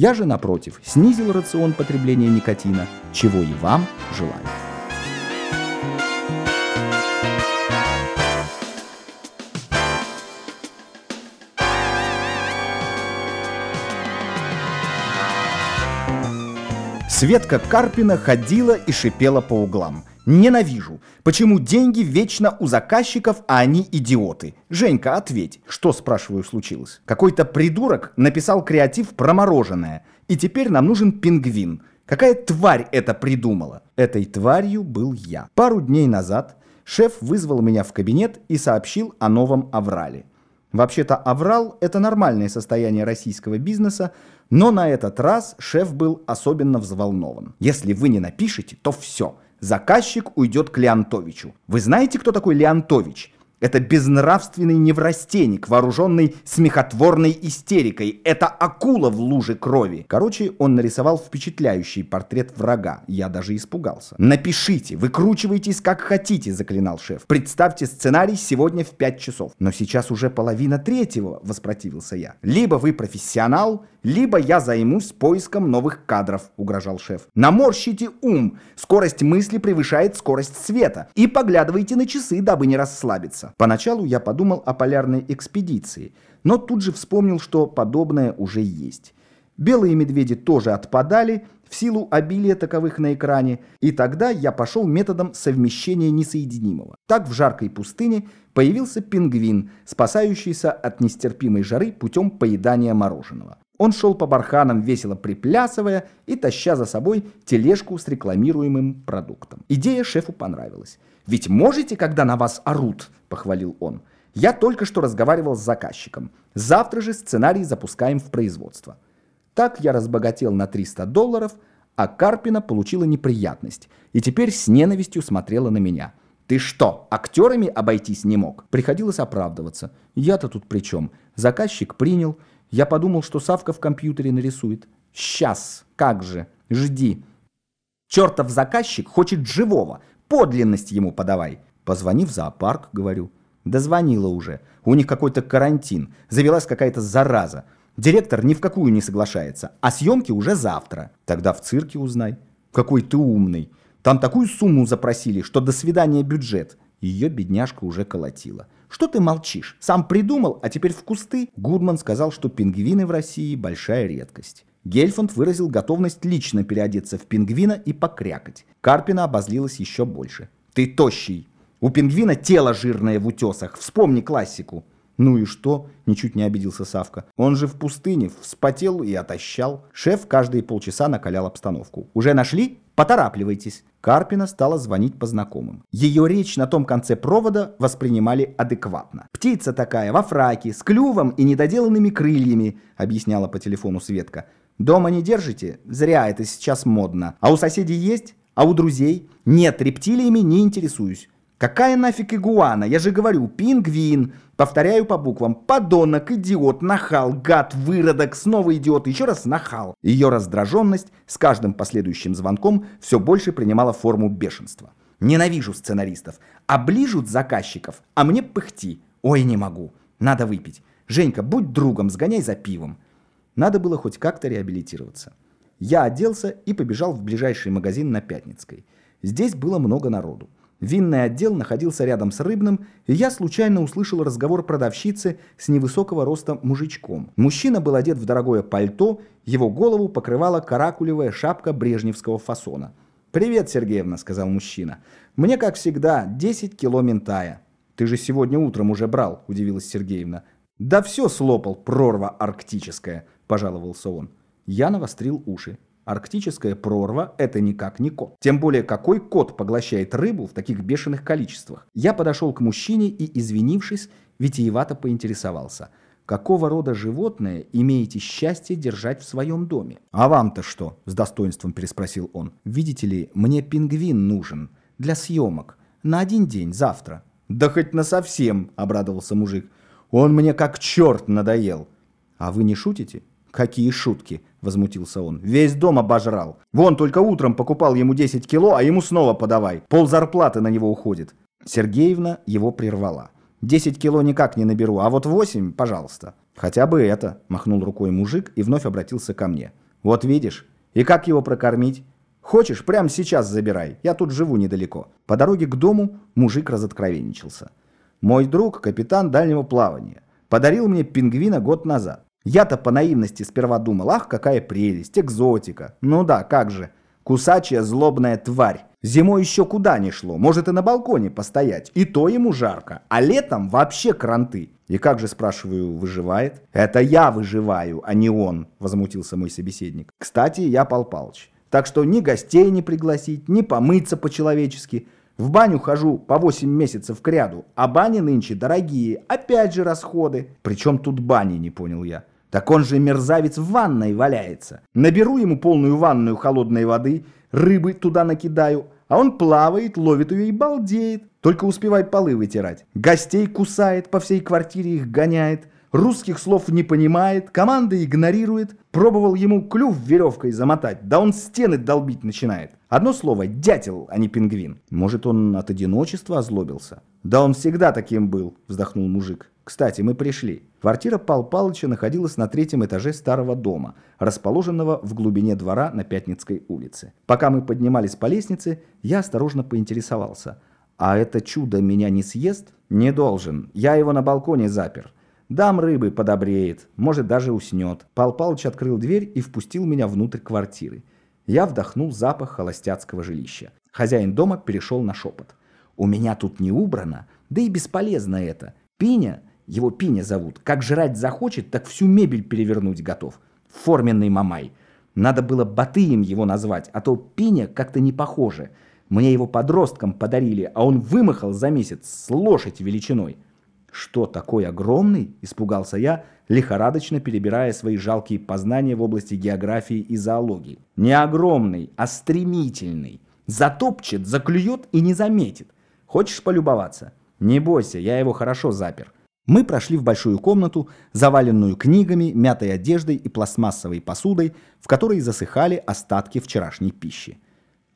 Я же, напротив, снизил рацион потребления никотина, чего и вам желаю. Светка Карпина ходила и шипела по углам. Ненавижу. Почему деньги вечно у заказчиков, а они идиоты? Женька, ответь. Что, спрашиваю, случилось? Какой-то придурок написал креатив про мороженое. И теперь нам нужен пингвин. Какая тварь это придумала? Этой тварью был я. Пару дней назад шеф вызвал меня в кабинет и сообщил о новом аврале. Вообще-то аврал – это нормальное состояние российского бизнеса, но на этот раз шеф был особенно взволнован. Если вы не напишете, то все. Заказчик уйдет к Леонтовичу. Вы знаете, кто такой Леонтович? Это безнравственный неврастенник, вооруженный смехотворной истерикой. Это акула в луже крови. Короче, он нарисовал впечатляющий портрет врага. Я даже испугался. «Напишите, выкручивайтесь как хотите», — заклинал шеф. «Представьте сценарий сегодня в 5 часов». «Но сейчас уже половина третьего», — воспротивился я. «Либо вы профессионал, либо я займусь поиском новых кадров», — угрожал шеф. «Наморщите ум. Скорость мысли превышает скорость света. И поглядывайте на часы, дабы не расслабиться». Поначалу я подумал о полярной экспедиции, но тут же вспомнил, что подобное уже есть. Белые медведи тоже отпадали в силу обилия таковых на экране, и тогда я пошел методом совмещения несоединимого. Так в жаркой пустыне появился пингвин, спасающийся от нестерпимой жары путем поедания мороженого. Он шел по барханам, весело приплясывая и таща за собой тележку с рекламируемым продуктом. Идея шефу понравилась. «Ведь можете, когда на вас орут?» – похвалил он. «Я только что разговаривал с заказчиком. Завтра же сценарий запускаем в производство». Так я разбогател на 300 долларов, а Карпина получила неприятность и теперь с ненавистью смотрела на меня. «Ты что, актерами обойтись не мог?» Приходилось оправдываться. «Я-то тут при чем? Заказчик принял». Я подумал, что Савка в компьютере нарисует. Сейчас, как же, жди. Чертов заказчик хочет живого, подлинность ему подавай. Позвони в зоопарк, говорю. Дозвонила уже. У них какой-то карантин. Завелась какая-то зараза. Директор ни в какую не соглашается. А съемки уже завтра. Тогда в цирке узнай. Какой ты умный. Там такую сумму запросили, что до свидания бюджет. Ее бедняжка уже колотила. Что ты молчишь? Сам придумал, а теперь в кусты? Гудман сказал, что пингвины в России большая редкость. Гельфанд выразил готовность лично переодеться в пингвина и покрякать. Карпина обозлилась еще больше. «Ты тощий! У пингвина тело жирное в утесах. Вспомни классику!» «Ну и что?» – ничуть не обиделся Савка. «Он же в пустыне, вспотел и отощал». Шеф каждые полчаса накалял обстановку. «Уже нашли? Поторапливайтесь!» Карпина стала звонить по знакомым. Ее речь на том конце провода воспринимали адекватно. «Птица такая, во фраке, с клювом и недоделанными крыльями», объясняла по телефону Светка. «Дома не держите? Зря, это сейчас модно. А у соседей есть? А у друзей? Нет, рептилиями не интересуюсь. Какая нафиг игуана? Я же говорю, пингвин. Повторяю по буквам. Подонок, идиот, нахал, гад, выродок, снова идиот, еще раз нахал. Ее раздраженность с каждым последующим звонком все больше принимала форму бешенства. Ненавижу сценаристов. Оближут заказчиков, а мне пыхти. Ой, не могу. Надо выпить. Женька, будь другом, сгоняй за пивом. Надо было хоть как-то реабилитироваться. Я оделся и побежал в ближайший магазин на Пятницкой. Здесь было много народу. Винный отдел находился рядом с рыбным, и я случайно услышал разговор продавщицы с невысокого роста мужичком. Мужчина был одет в дорогое пальто, его голову покрывала каракулевая шапка брежневского фасона. «Привет, Сергеевна», — сказал мужчина. «Мне, как всегда, 10 кило ментая». «Ты же сегодня утром уже брал», — удивилась Сергеевна. «Да все слопал, прорва арктическая», — пожаловался он. Я навострил уши. Арктическая прорва – это никак не кот. Тем более, какой кот поглощает рыбу в таких бешеных количествах? Я подошел к мужчине и, извинившись, витиевато поинтересовался. Какого рода животное имеете счастье держать в своем доме? А вам-то что? С достоинством переспросил он. Видите ли, мне пингвин нужен. Для съемок. На один день, завтра. Да хоть на совсем, обрадовался мужик. Он мне как черт надоел. А вы не шутите? «Какие шутки!» – возмутился он. «Весь дом обожрал. Вон только утром покупал ему 10 кило, а ему снова подавай. Пол зарплаты на него уходит». Сергеевна его прервала. «10 кило никак не наберу, а вот 8, пожалуйста». «Хотя бы это», – махнул рукой мужик и вновь обратился ко мне. Вот видишь, и как его прокормить? Хочешь, прямо сейчас забирай, я тут живу недалеко. По дороге к дому мужик разоткровенничался. Мой друг, капитан дальнего плавания, подарил мне пингвина год назад. Я-то по наивности сперва думал, ах, какая прелесть, экзотика. Ну да, как же, кусачая злобная тварь. Зимой еще куда не шло, может и на балконе постоять, и то ему жарко, а летом вообще кранты. И как же, спрашиваю, выживает? Это я выживаю, а не он, возмутился мой собеседник. Кстати, я Пал Палыч. Так что ни гостей не пригласить, ни помыться по-человечески. В баню хожу по 8 месяцев к ряду, а бани нынче дорогие, опять же расходы. Причем тут бани, не понял я. Так он же мерзавец в ванной валяется. Наберу ему полную ванную холодной воды, рыбы туда накидаю, а он плавает, ловит ее и балдеет. Только успевает полы вытирать. Гостей кусает, по всей квартире их гоняет русских слов не понимает, команды игнорирует. Пробовал ему клюв веревкой замотать, да он стены долбить начинает. Одно слово – дятел, а не пингвин. Может, он от одиночества озлобился? Да он всегда таким был, вздохнул мужик. Кстати, мы пришли. Квартира Пал Палыча находилась на третьем этаже старого дома, расположенного в глубине двора на Пятницкой улице. Пока мы поднимались по лестнице, я осторожно поинтересовался. А это чудо меня не съест? Не должен. Я его на балконе запер. Дам рыбы, подобреет, может даже уснет. Пал Палыч открыл дверь и впустил меня внутрь квартиры. Я вдохнул запах холостяцкого жилища. Хозяин дома перешел на шепот. «У меня тут не убрано, да и бесполезно это. Пиня, его Пиня зовут, как жрать захочет, так всю мебель перевернуть готов. Форменный мамай. Надо было Батыем его назвать, а то Пиня как-то не похоже. Мне его подросткам подарили, а он вымахал за месяц с лошадь величиной». «Что, такой огромный?» – испугался я, лихорадочно перебирая свои жалкие познания в области географии и зоологии. «Не огромный, а стремительный. Затопчет, заклюет и не заметит. Хочешь полюбоваться? Не бойся, я его хорошо запер». Мы прошли в большую комнату, заваленную книгами, мятой одеждой и пластмассовой посудой, в которой засыхали остатки вчерашней пищи.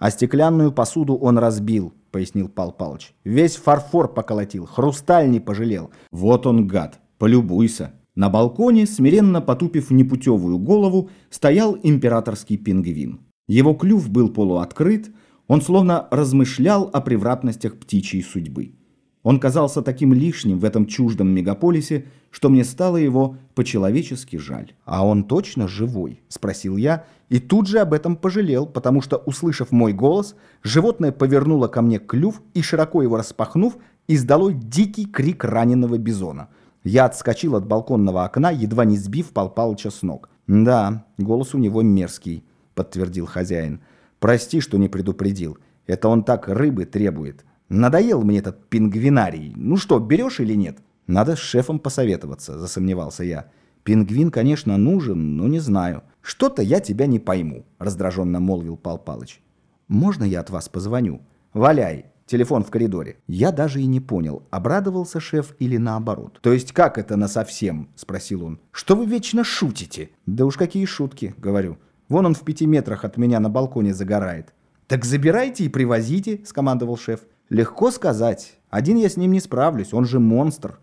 А стеклянную посуду он разбил, пояснил Пал Палыч. Весь фарфор поколотил, хрусталь не пожалел. Вот он гад, полюбуйся. На балконе, смиренно потупив непутевую голову, стоял императорский пингвин. Его клюв был полуоткрыт, он словно размышлял о превратностях птичьей судьбы. Он казался таким лишним в этом чуждом мегаполисе, что мне стало его по-человечески жаль. «А он точно живой?» – спросил я, и тут же об этом пожалел, потому что, услышав мой голос, животное повернуло ко мне клюв и, широко его распахнув, издало дикий крик раненого бизона. Я отскочил от балконного окна, едва не сбив Пал Палыча с ног. «Да, голос у него мерзкий», – подтвердил хозяин. «Прости, что не предупредил. Это он так рыбы требует». Надоел мне этот пингвинарий. Ну что, берешь или нет? Надо с шефом посоветоваться, засомневался я. Пингвин, конечно, нужен, но не знаю. Что-то я тебя не пойму, раздраженно молвил Пал Палыч. Можно я от вас позвоню? Валяй, телефон в коридоре. Я даже и не понял, обрадовался шеф или наоборот. То есть как это на совсем? спросил он. Что вы вечно шутите? Да уж какие шутки, говорю. Вон он в пяти метрах от меня на балконе загорает. Так забирайте и привозите, скомандовал шеф. Легко сказать. Один я с ним не справлюсь, он же монстр.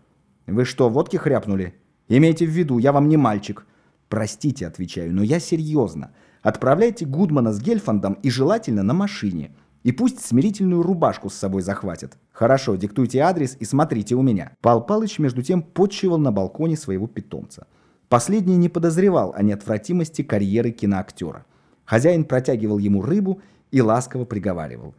Вы что, водки хряпнули? Имейте в виду, я вам не мальчик. Простите, отвечаю, но я серьезно. Отправляйте Гудмана с Гельфандом и желательно на машине. И пусть смирительную рубашку с собой захватят. Хорошо, диктуйте адрес и смотрите у меня. Пал Палыч между тем подчивал на балконе своего питомца. Последний не подозревал о неотвратимости карьеры киноактера. Хозяин протягивал ему рыбу и ласково приговаривал.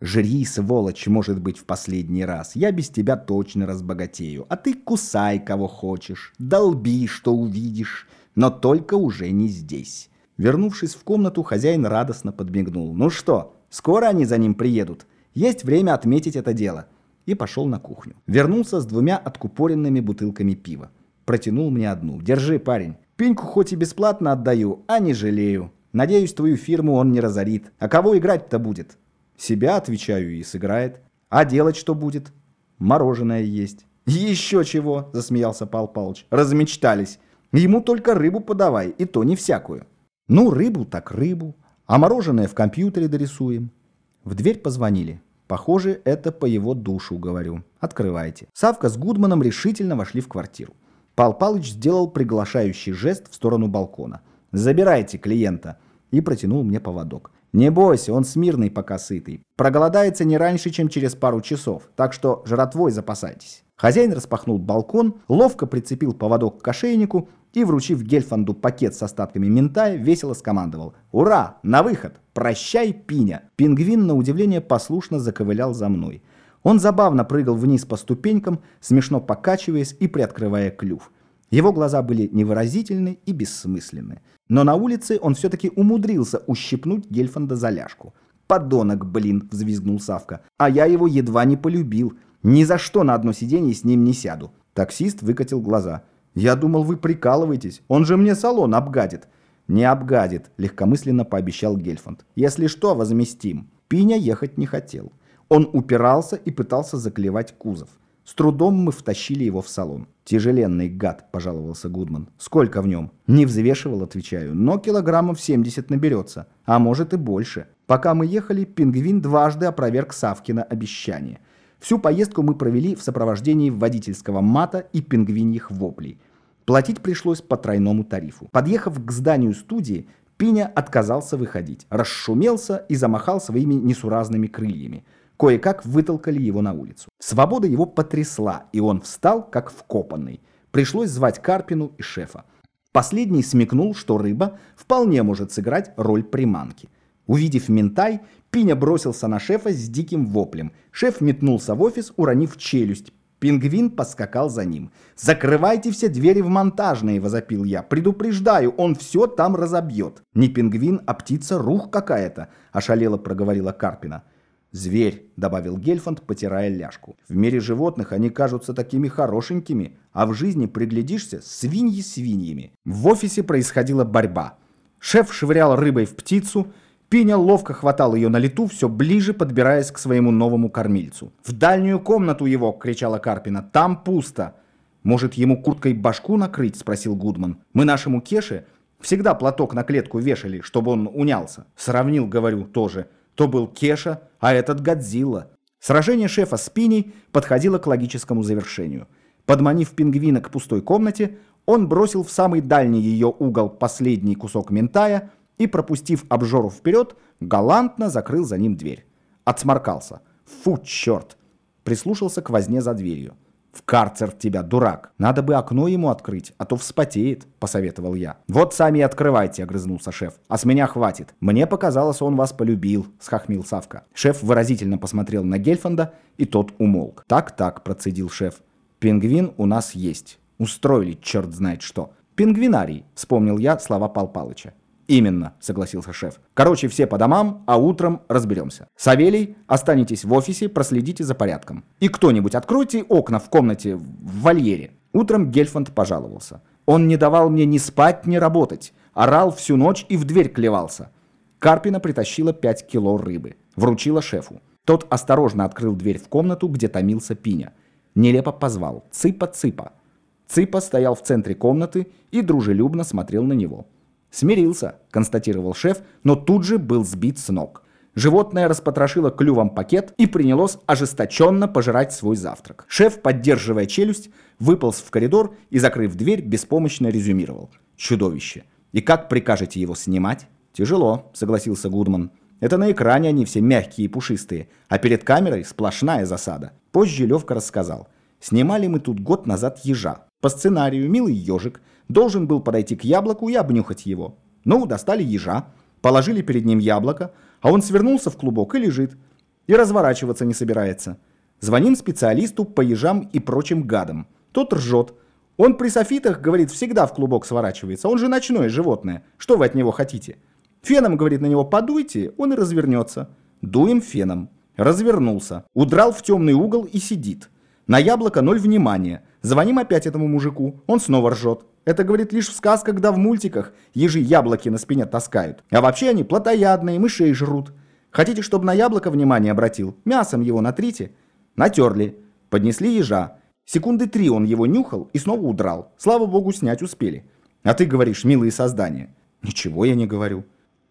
Жри, сволочь, может быть, в последний раз. Я без тебя точно разбогатею. А ты кусай, кого хочешь. Долби, что увидишь. Но только уже не здесь. Вернувшись в комнату, хозяин радостно подмигнул. Ну что, скоро они за ним приедут. Есть время отметить это дело. И пошел на кухню. Вернулся с двумя откупоренными бутылками пива. Протянул мне одну. Держи, парень. Пеньку хоть и бесплатно отдаю, а не жалею. Надеюсь, твою фирму он не разорит. А кого играть-то будет? Себя, отвечаю, и сыграет. А делать что будет? Мороженое есть. Еще чего, засмеялся Пал Палыч. Размечтались. Ему только рыбу подавай, и то не всякую. Ну, рыбу так рыбу. А мороженое в компьютере дорисуем. В дверь позвонили. Похоже, это по его душу, говорю. Открывайте. Савка с Гудманом решительно вошли в квартиру. Пал Палыч сделал приглашающий жест в сторону балкона. забирайте клиента. И протянул мне поводок. Не бойся, он смирный, пока сытый. Проголодается не раньше, чем через пару часов, так что жратвой запасайтесь. Хозяин распахнул балкон, ловко прицепил поводок к ошейнику и, вручив Гельфанду пакет с остатками ментая, весело скомандовал «Ура! На выход! Прощай, пиня!» Пингвин, на удивление, послушно заковылял за мной. Он забавно прыгал вниз по ступенькам, смешно покачиваясь и приоткрывая клюв. Его глаза были невыразительны и бессмысленны. Но на улице он все-таки умудрился ущипнуть Гельфанда за ляжку. «Подонок, блин!» — взвизгнул Савка. «А я его едва не полюбил. Ни за что на одно сиденье с ним не сяду». Таксист выкатил глаза. «Я думал, вы прикалываетесь. Он же мне салон обгадит». «Не обгадит», — легкомысленно пообещал Гельфанд. «Если что, возместим». Пиня ехать не хотел. Он упирался и пытался заклевать кузов. С трудом мы втащили его в салон. «Тяжеленный гад», — пожаловался Гудман. «Сколько в нем?» «Не взвешивал», — отвечаю, «но килограммов 70 наберется, а может и больше». Пока мы ехали, пингвин дважды опроверг Савкина обещание. Всю поездку мы провели в сопровождении водительского мата и пингвиньих воплей. Платить пришлось по тройному тарифу. Подъехав к зданию студии, Пиня отказался выходить, расшумелся и замахал своими несуразными крыльями. Кое-как вытолкали его на улицу. Свобода его потрясла, и он встал, как вкопанный. Пришлось звать Карпину и шефа. Последний смекнул, что рыба вполне может сыграть роль приманки. Увидев ментай, Пиня бросился на шефа с диким воплем. Шеф метнулся в офис, уронив челюсть. Пингвин поскакал за ним. «Закрывайте все двери в монтажные!» – возопил я. «Предупреждаю, он все там разобьет!» «Не пингвин, а птица рух какая-то!» – ошалело проговорила Карпина. «Зверь», — добавил Гельфанд, потирая ляжку. «В мире животных они кажутся такими хорошенькими, а в жизни приглядишься свиньи свиньями». В офисе происходила борьба. Шеф швырял рыбой в птицу, Пиня ловко хватал ее на лету, все ближе подбираясь к своему новому кормильцу. «В дальнюю комнату его!» — кричала Карпина. «Там пусто!» «Может, ему курткой башку накрыть?» — спросил Гудман. «Мы нашему Кеше всегда платок на клетку вешали, чтобы он унялся». Сравнил, говорю, тоже то был Кеша, а этот Годзилла. Сражение шефа с Пиней подходило к логическому завершению. Подманив пингвина к пустой комнате, он бросил в самый дальний ее угол последний кусок ментая и, пропустив обжору вперед, галантно закрыл за ним дверь. Отсморкался. Фу, черт! Прислушался к возне за дверью. «В карцер тебя, дурак! Надо бы окно ему открыть, а то вспотеет», — посоветовал я. «Вот сами и открывайте», — огрызнулся шеф. «А с меня хватит. Мне показалось, он вас полюбил», — схохмил Савка. Шеф выразительно посмотрел на Гельфанда, и тот умолк. «Так-так», — процедил шеф. «Пингвин у нас есть. Устроили черт знает что». «Пингвинарий», — вспомнил я слова Пал Палыча. «Именно», — согласился шеф. «Короче, все по домам, а утром разберемся. Савелий, останетесь в офисе, проследите за порядком. И кто-нибудь откройте окна в комнате в вольере». Утром Гельфанд пожаловался. Он не давал мне ни спать, ни работать. Орал всю ночь и в дверь клевался. Карпина притащила 5 кило рыбы. Вручила шефу. Тот осторожно открыл дверь в комнату, где томился Пиня. Нелепо позвал «Цыпа-цыпа». Цыпа стоял в центре комнаты и дружелюбно смотрел на него. «Смирился», — констатировал шеф, но тут же был сбит с ног. Животное распотрошило клювом пакет и принялось ожесточенно пожирать свой завтрак. Шеф, поддерживая челюсть, выполз в коридор и, закрыв дверь, беспомощно резюмировал. «Чудовище! И как прикажете его снимать?» «Тяжело», — согласился Гудман. «Это на экране они все мягкие и пушистые, а перед камерой сплошная засада». Позже Левка рассказал. «Снимали мы тут год назад ежа. По сценарию «Милый ежик» должен был подойти к яблоку и обнюхать его. Ну, достали ежа, положили перед ним яблоко, а он свернулся в клубок и лежит. И разворачиваться не собирается. Звоним специалисту по ежам и прочим гадам. Тот ржет. Он при софитах, говорит, всегда в клубок сворачивается. Он же ночное животное. Что вы от него хотите? Феном, говорит, на него подуйте, он и развернется. Дуем феном. Развернулся. Удрал в темный угол и сидит. На яблоко ноль внимания. Звоним опять этому мужику. Он снова ржет. Это, говорит, лишь в сказках да в мультиках ежи яблоки на спине таскают. А вообще они плотоядные, мышей жрут. Хотите, чтобы на яблоко внимание обратил? Мясом его натрите. Натерли. Поднесли ежа. Секунды три он его нюхал и снова удрал. Слава богу, снять успели. А ты говоришь, милые создания. Ничего я не говорю.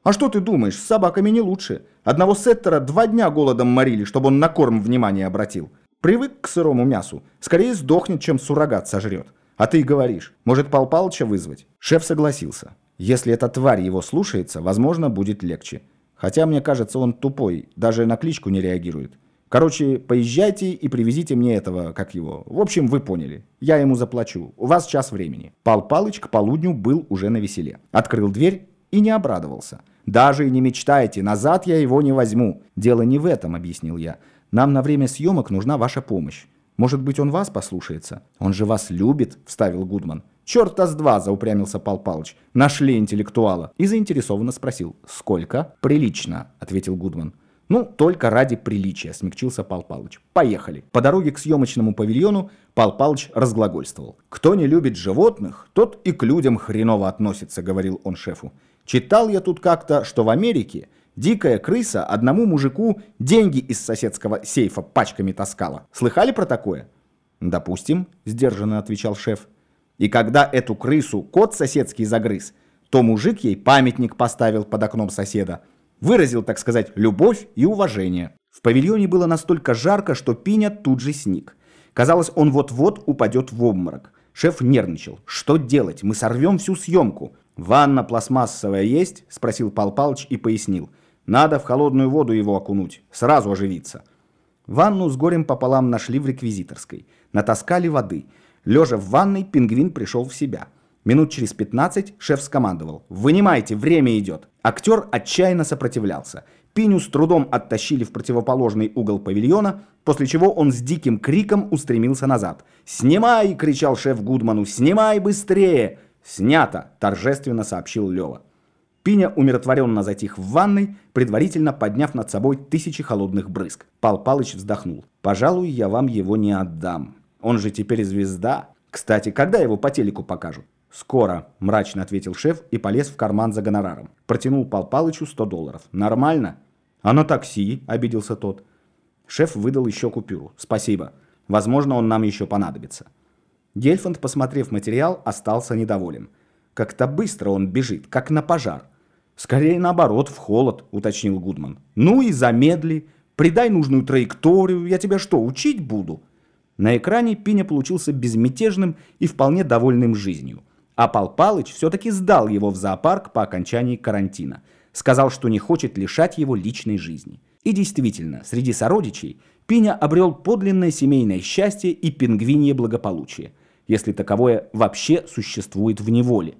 А что ты думаешь, с собаками не лучше. Одного сеттера два дня голодом морили, чтобы он на корм внимание обратил. Привык к сырому мясу. Скорее сдохнет, чем суррогат сожрет. А ты говоришь, может Пал Палыча вызвать? Шеф согласился. Если эта тварь его слушается, возможно, будет легче. Хотя, мне кажется, он тупой, даже на кличку не реагирует. Короче, поезжайте и привезите мне этого, как его. В общем, вы поняли. Я ему заплачу. У вас час времени. Пал Палыч к полудню был уже на веселе. Открыл дверь и не обрадовался. Даже и не мечтайте, назад я его не возьму. Дело не в этом, объяснил я. Нам на время съемок нужна ваша помощь. Может быть, он вас послушается? Он же вас любит, вставил Гудман. «Черта с два!» – заупрямился Пал Палыч. «Нашли интеллектуала!» И заинтересованно спросил. «Сколько?» «Прилично», – ответил Гудман. «Ну, только ради приличия», – смягчился Пал Палыч. «Поехали». По дороге к съемочному павильону Пал Палыч разглагольствовал. «Кто не любит животных, тот и к людям хреново относится», – говорил он шефу. «Читал я тут как-то, что в Америке дикая крыса одному мужику деньги из соседского сейфа пачками таскала. Слыхали про такое?» «Допустим», – сдержанно отвечал шеф. И когда эту крысу кот соседский загрыз, то мужик ей памятник поставил под окном соседа. Выразил, так сказать, любовь и уважение. В павильоне было настолько жарко, что Пиня тут же сник. Казалось, он вот-вот упадет в обморок. Шеф нервничал. «Что делать? Мы сорвем всю съемку». «Ванна пластмассовая есть?» – спросил Пал Палыч и пояснил. «Надо в холодную воду его окунуть. Сразу оживиться». Ванну с горем пополам нашли в реквизиторской. Натаскали воды – Лежа в ванной, пингвин пришел в себя. Минут через 15 шеф скомандовал «Вынимайте, время идет». Актер отчаянно сопротивлялся. Пиню с трудом оттащили в противоположный угол павильона, после чего он с диким криком устремился назад. «Снимай!» – кричал шеф Гудману. «Снимай быстрее!» «Снято!» – торжественно сообщил Лева. Пиня умиротворенно затих в ванной, предварительно подняв над собой тысячи холодных брызг. Пал Палыч вздохнул. «Пожалуй, я вам его не отдам». Он же теперь звезда. Кстати, когда его по телеку покажут? «Скоро», – мрачно ответил шеф и полез в карман за гонораром. Протянул Пал Палычу 100 долларов. «Нормально?» «А на такси?» – обиделся тот. Шеф выдал еще купюру. «Спасибо. Возможно, он нам еще понадобится». Гельфанд, посмотрев материал, остался недоволен. Как-то быстро он бежит, как на пожар. «Скорее наоборот, в холод», – уточнил Гудман. «Ну и замедли. Придай нужную траекторию. Я тебя что, учить буду?» На экране Пиня получился безмятежным и вполне довольным жизнью. А Пал Палыч все-таки сдал его в зоопарк по окончании карантина. Сказал, что не хочет лишать его личной жизни. И действительно, среди сородичей Пиня обрел подлинное семейное счастье и пингвинье благополучие, если таковое вообще существует в неволе.